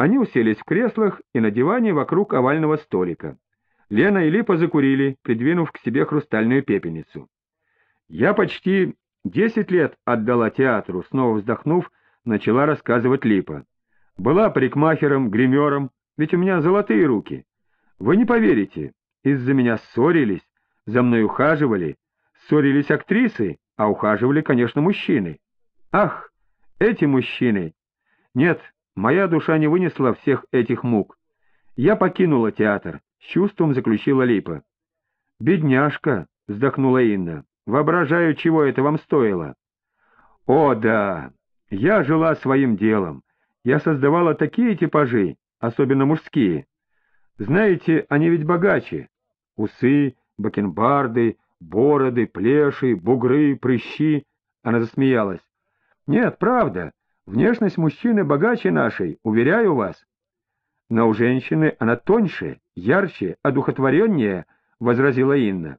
Они уселись в креслах и на диване вокруг овального столика. Лена и Липа закурили, придвинув к себе хрустальную пепельницу. «Я почти десять лет отдала театру», — снова вздохнув, начала рассказывать Липа. «Была парикмахером, гримером, ведь у меня золотые руки. Вы не поверите, из-за меня ссорились, за мной ухаживали, ссорились актрисы, а ухаживали, конечно, мужчины. Ах, эти мужчины! Нет, моя душа не вынесла всех этих мук. Я покинула театр, с чувством заключила Липа. «Бедняжка!» — вздохнула Инна. «Воображаю, чего это вам стоило». «О, да! Я жила своим делом. Я создавала такие типажи, особенно мужские. Знаете, они ведь богаче. Усы, бакенбарды, бороды, плеши, бугры, прыщи. Она засмеялась. Нет, правда, внешность мужчины богаче нашей, уверяю вас. Но у женщины она тоньше, ярче, одухотвореннее, — возразила Инна.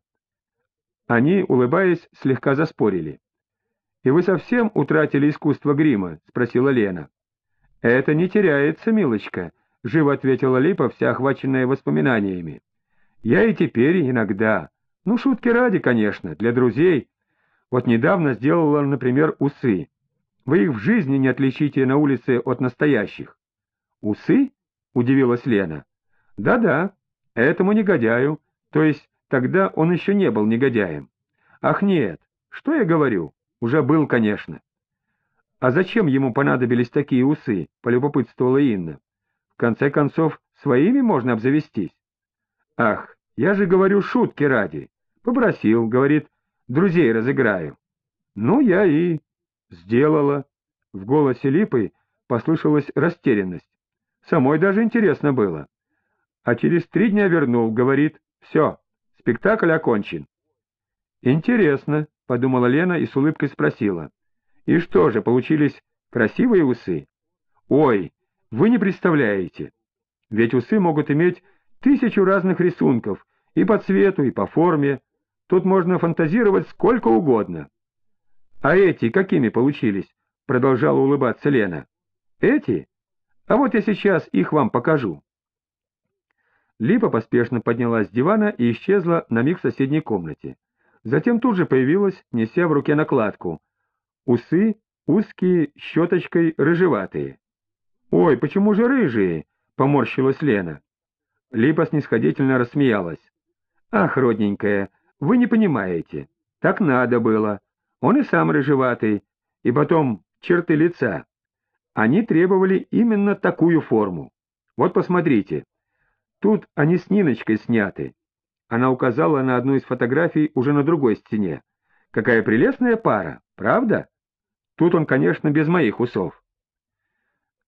Они, улыбаясь, слегка заспорили. — И вы совсем утратили искусство грима? — спросила Лена. — Это не теряется, милочка, — живо ответила Липа, вся охваченная воспоминаниями. — Я и теперь иногда. Ну, шутки ради, конечно, для друзей. Вот недавно сделала, например, усы. Вы их в жизни не отличите на улице от настоящих. — Усы? — удивилась Лена. «Да-да, этому негодяю, то есть тогда он еще не был негодяем. Ах нет, что я говорю, уже был, конечно». «А зачем ему понадобились такие усы?» — полюбопытствовала Инна. «В конце концов, своими можно обзавестись». «Ах, я же говорю шутки ради. Попросил, говорит, друзей разыграю». «Ну, я и...» «Сделала». В голосе Липы послышалась растерянность. Самой даже интересно было. А через три дня вернул, говорит, все, спектакль окончен. Интересно, — подумала Лена и с улыбкой спросила. И что же, получились красивые усы? Ой, вы не представляете. Ведь усы могут иметь тысячу разных рисунков, и по цвету, и по форме. Тут можно фантазировать сколько угодно. А эти какими получились? Продолжала улыбаться Лена. Эти? А вот я сейчас их вам покажу. Липа поспешно поднялась с дивана и исчезла на миг в соседней комнате. Затем тут же появилась, неся в руке накладку. Усы узкие, щеточкой рыжеватые. «Ой, почему же рыжие?» — поморщилась Лена. Липа снисходительно рассмеялась. «Ах, родненькая, вы не понимаете. Так надо было. Он и сам рыжеватый, и потом черты лица. Они требовали именно такую форму. Вот посмотрите. Тут они с Ниночкой сняты. Она указала на одну из фотографий уже на другой стене. Какая прелестная пара, правда? Тут он, конечно, без моих усов.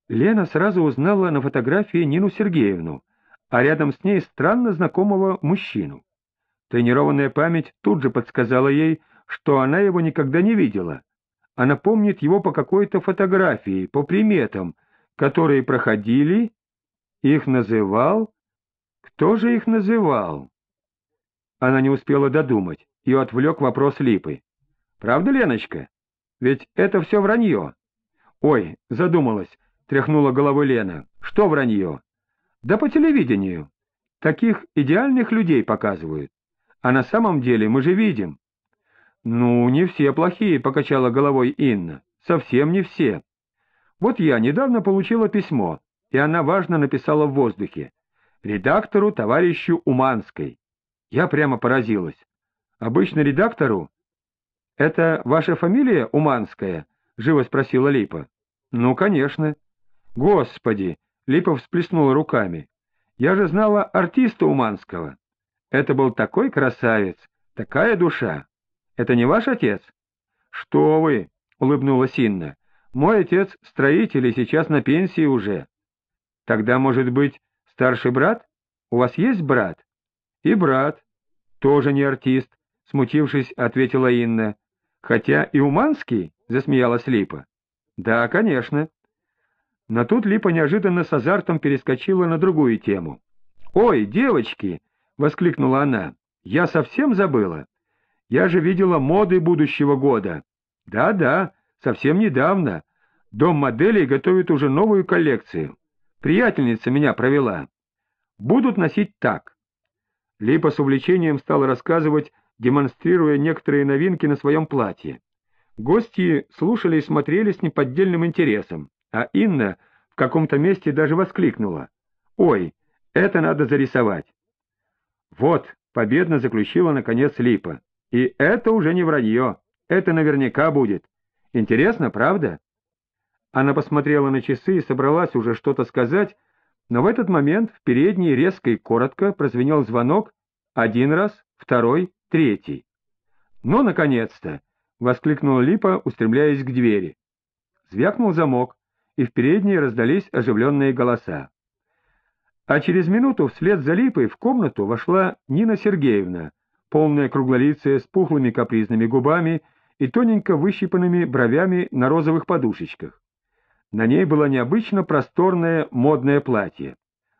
Лена сразу узнала на фотографии Нину Сергеевну, а рядом с ней странно знакомого мужчину. Тренированная память тут же подсказала ей, что она его никогда не видела, она помнит его по какой-то фотографии, по приметам, которые проходили, их называл. Кто же их называл? Она не успела додумать, ее отвлек вопрос Липы. «Правда, Леночка? Ведь это все вранье». «Ой, задумалась», — тряхнула головой Лена. «Что вранье?» «Да по телевидению. Таких идеальных людей показывают. А на самом деле мы же видим, «Ну, не все плохие», — покачала головой Инна. «Совсем не все. Вот я недавно получила письмо, и она важно написала в воздухе. Редактору товарищу Уманской. Я прямо поразилась. Обычно редактору... «Это ваша фамилия Уманская?» — живо спросила Липа. «Ну, конечно». «Господи!» — Липа всплеснула руками. «Я же знала артиста Уманского. Это был такой красавец, такая душа. Это не ваш отец? — Что вы, — улыбнулась Инна. — Мой отец строитель и сейчас на пенсии уже. — Тогда, может быть, старший брат? У вас есть брат? — И брат. — Тоже не артист, — смутившись, ответила Инна. — Хотя и Уманский, — засмеялась Липа. — Да, конечно. Но тут Липа неожиданно с азартом перескочила на другую тему. — Ой, девочки! — воскликнула она. — Я совсем забыла. Я же видела моды будущего года. Да-да, совсем недавно. Дом моделей готовит уже новую коллекцию. Приятельница меня провела. Будут носить так. Липа с увлечением стала рассказывать, демонстрируя некоторые новинки на своем платье. Гости слушали и смотрели с неподдельным интересом, а Инна в каком-то месте даже воскликнула. «Ой, это надо зарисовать!» Вот, победно заключила наконец Липа. И это уже не вранье, это наверняка будет. Интересно, правда? Она посмотрела на часы и собралась уже что-то сказать, но в этот момент в передней резко и коротко прозвенел звонок один раз, второй, третий. «Ну, наконец-то!» — воскликнула Липа, устремляясь к двери. Звякнул замок, и в передней раздались оживленные голоса. А через минуту вслед за Липой в комнату вошла Нина Сергеевна, полная круглолицая с пухлыми капризными губами и тоненько выщипанными бровями на розовых подушечках. На ней было необычно просторное модное платье.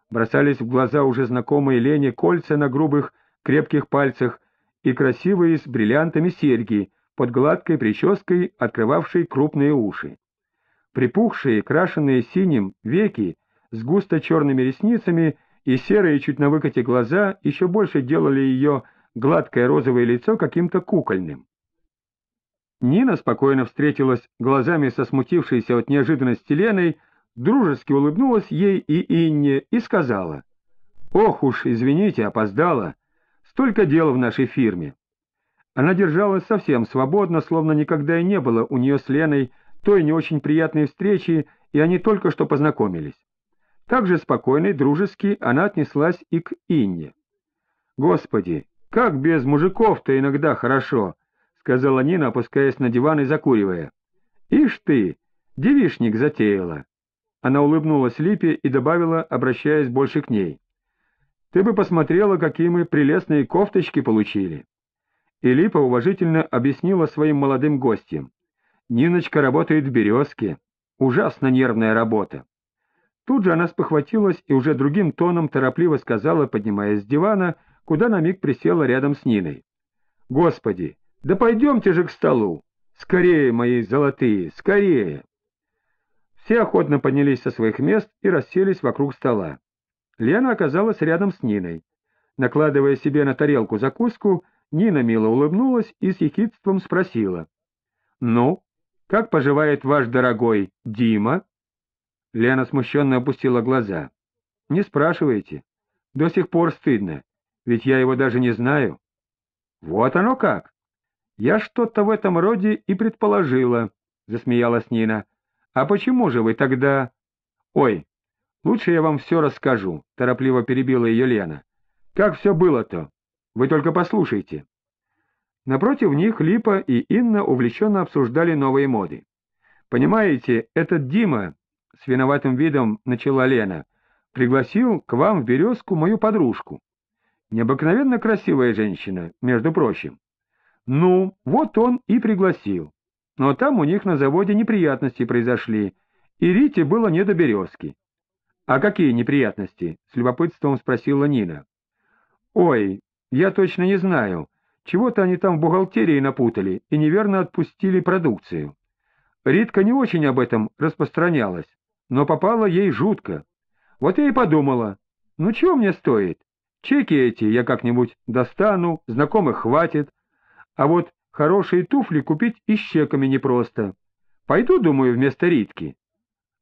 Бросались в глаза уже знакомые Лене кольца на грубых крепких пальцах и красивые с бриллиантами серьги под гладкой прической, открывавшей крупные уши. Припухшие, крашенные синим веки с густо черными ресницами и серые чуть на выкате глаза еще больше делали ее гладкое розовое лицо каким-то кукольным. Нина спокойно встретилась глазами со смутившейся от неожиданности Леной, дружески улыбнулась ей и Инне и сказала, «Ох уж, извините, опоздала, столько дел в нашей фирме». Она держалась совсем свободно, словно никогда и не было у нее с Леной той не очень приятной встречи, и они только что познакомились. Так же спокойно и дружески она отнеслась и к Инне. «Господи, как без мужиков-то иногда хорошо!» — сказала Нина, опускаясь на диван и закуривая. «Ишь ты, девишник затеяла!» Она улыбнулась Липе и добавила, обращаясь больше к ней. «Ты бы посмотрела, какие мы прелестные кофточки получили!» И Липа уважительно объяснила своим молодым гостям. «Ниночка работает в «Березке». Ужасно нервная работа. Тут же она спохватилась и уже другим тоном торопливо сказала, поднимаясь с дивана, куда на миг присела рядом с Ниной. «Господи, да пойдемте же к столу! Скорее, мои золотые, скорее!» Все охотно поднялись со своих мест и расселись вокруг стола. Лена оказалась рядом с Ниной. Накладывая себе на тарелку закуску, Нина мило улыбнулась и с ехидством спросила. «Ну, как поживает ваш дорогой Дима?» Лена смущенно опустила глаза. «Не спрашивайте. До сих пор стыдно, ведь я его даже не знаю». «Вот оно как! Я что-то в этом роде и предположила», — засмеялась Нина. «А почему же вы тогда...» «Ой, лучше я вам все расскажу», — торопливо перебила ее Лена. «Как все было-то? Вы только послушайте». Напротив них Липа и Инна увлеченно обсуждали новые моды. «Понимаете, этот Дима, с виноватым видом начала Лена, пригласил к вам в «Березку» мою подружку. Необыкновенно красивая женщина, между прочим. Ну, вот он и пригласил. Но там у них на заводе неприятности произошли, и Рите было не до «Березки». «А какие неприятности?» — с любопытством спросила Нина. «Ой, я точно не знаю. Чего-то они там в бухгалтерии напутали и неверно отпустили продукцию. Ритка не очень об этом распространялась, но попало ей жутко. Вот я и подумала, ну чего мне стоит? Чеки эти я как-нибудь достану, знакомых хватит, а вот хорошие туфли купить и с чеками непросто. Пойду, думаю, вместо Ритки.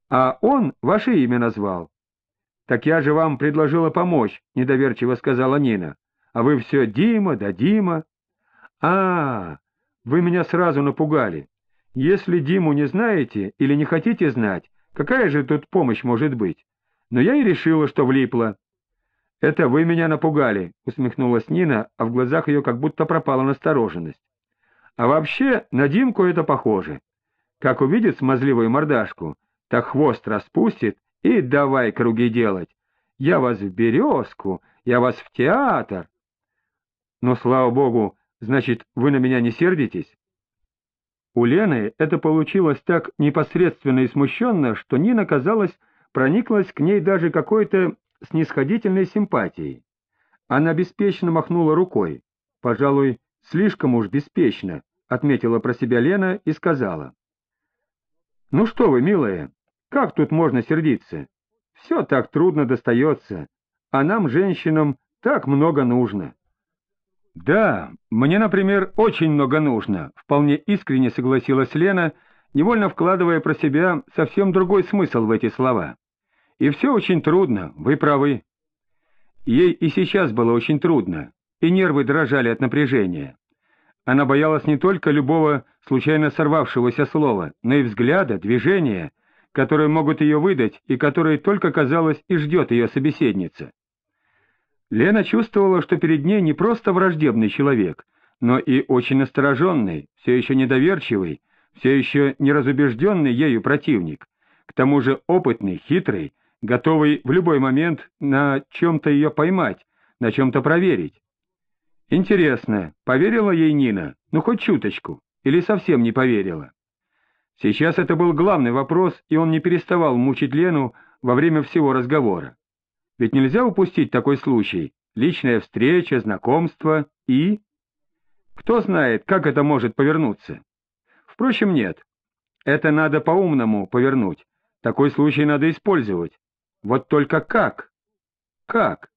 А он ваше имя назвал. Так я же вам предложила помочь, недоверчиво сказала Нина. А вы все Дима да Дима. А, вы меня сразу напугали. Если Диму не знаете или не хотите знать, Какая же тут помощь может быть? Но я и решила, что влипла. — Это вы меня напугали, — усмехнулась Нина, а в глазах ее как будто пропала настороженность. — А вообще на Димку это похоже. Как увидит смазливую мордашку, так хвост распустит и давай круги делать. Я вас в березку, я вас в театр. Но, слава богу, значит, вы на меня не сердитесь? У Лены это получилось так непосредственно и смущенно, что Нина, казалось, прониклась к ней даже какой-то снисходительной симпатией. Она беспечно махнула рукой. «Пожалуй, слишком уж беспечно», — отметила про себя Лена и сказала. «Ну что вы, милая, как тут можно сердиться? все так трудно достается, а нам, женщинам, так много нужно. Да, мне, например, очень много нужно, вполне искренне согласилась Лена, невольно вкладывая про себя совсем другой смысл в эти слова. И все очень трудно, вы правы. Ей и сейчас было очень трудно, и нервы дрожали от напряжения. Она боялась не только любого случайно сорвавшегося слова, но и взгляда, движения, которые могут ее выдать и которые только, казалось, и ждет ее собеседница. Лена чувствовала, что перед ней не просто враждебный человек, но и очень настороженный, все еще недоверчивый, все еще неразубежденный ею противник, к тому же опытный, хитрый, готовый в любой момент на чем-то ее поймать, на чем-то проверить. Интересно, поверила ей Нина, ну хоть чуточку, или совсем не поверила? Сейчас это был главный вопрос, и он не переставал мучить Лену во время всего разговора. Ведь нельзя упустить такой случай, личная встреча, знакомство и... Кто знает, как это может повернуться? Впрочем, нет. Это надо по-умному повернуть. Такой случай надо использовать. Вот только как? Как?